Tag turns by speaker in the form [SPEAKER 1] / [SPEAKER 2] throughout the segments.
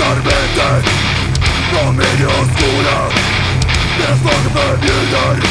[SPEAKER 1] tormentas Dominio oscuro Desorden me vienen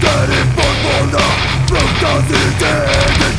[SPEAKER 1] Där är folkvalda fruktar sitt eget folk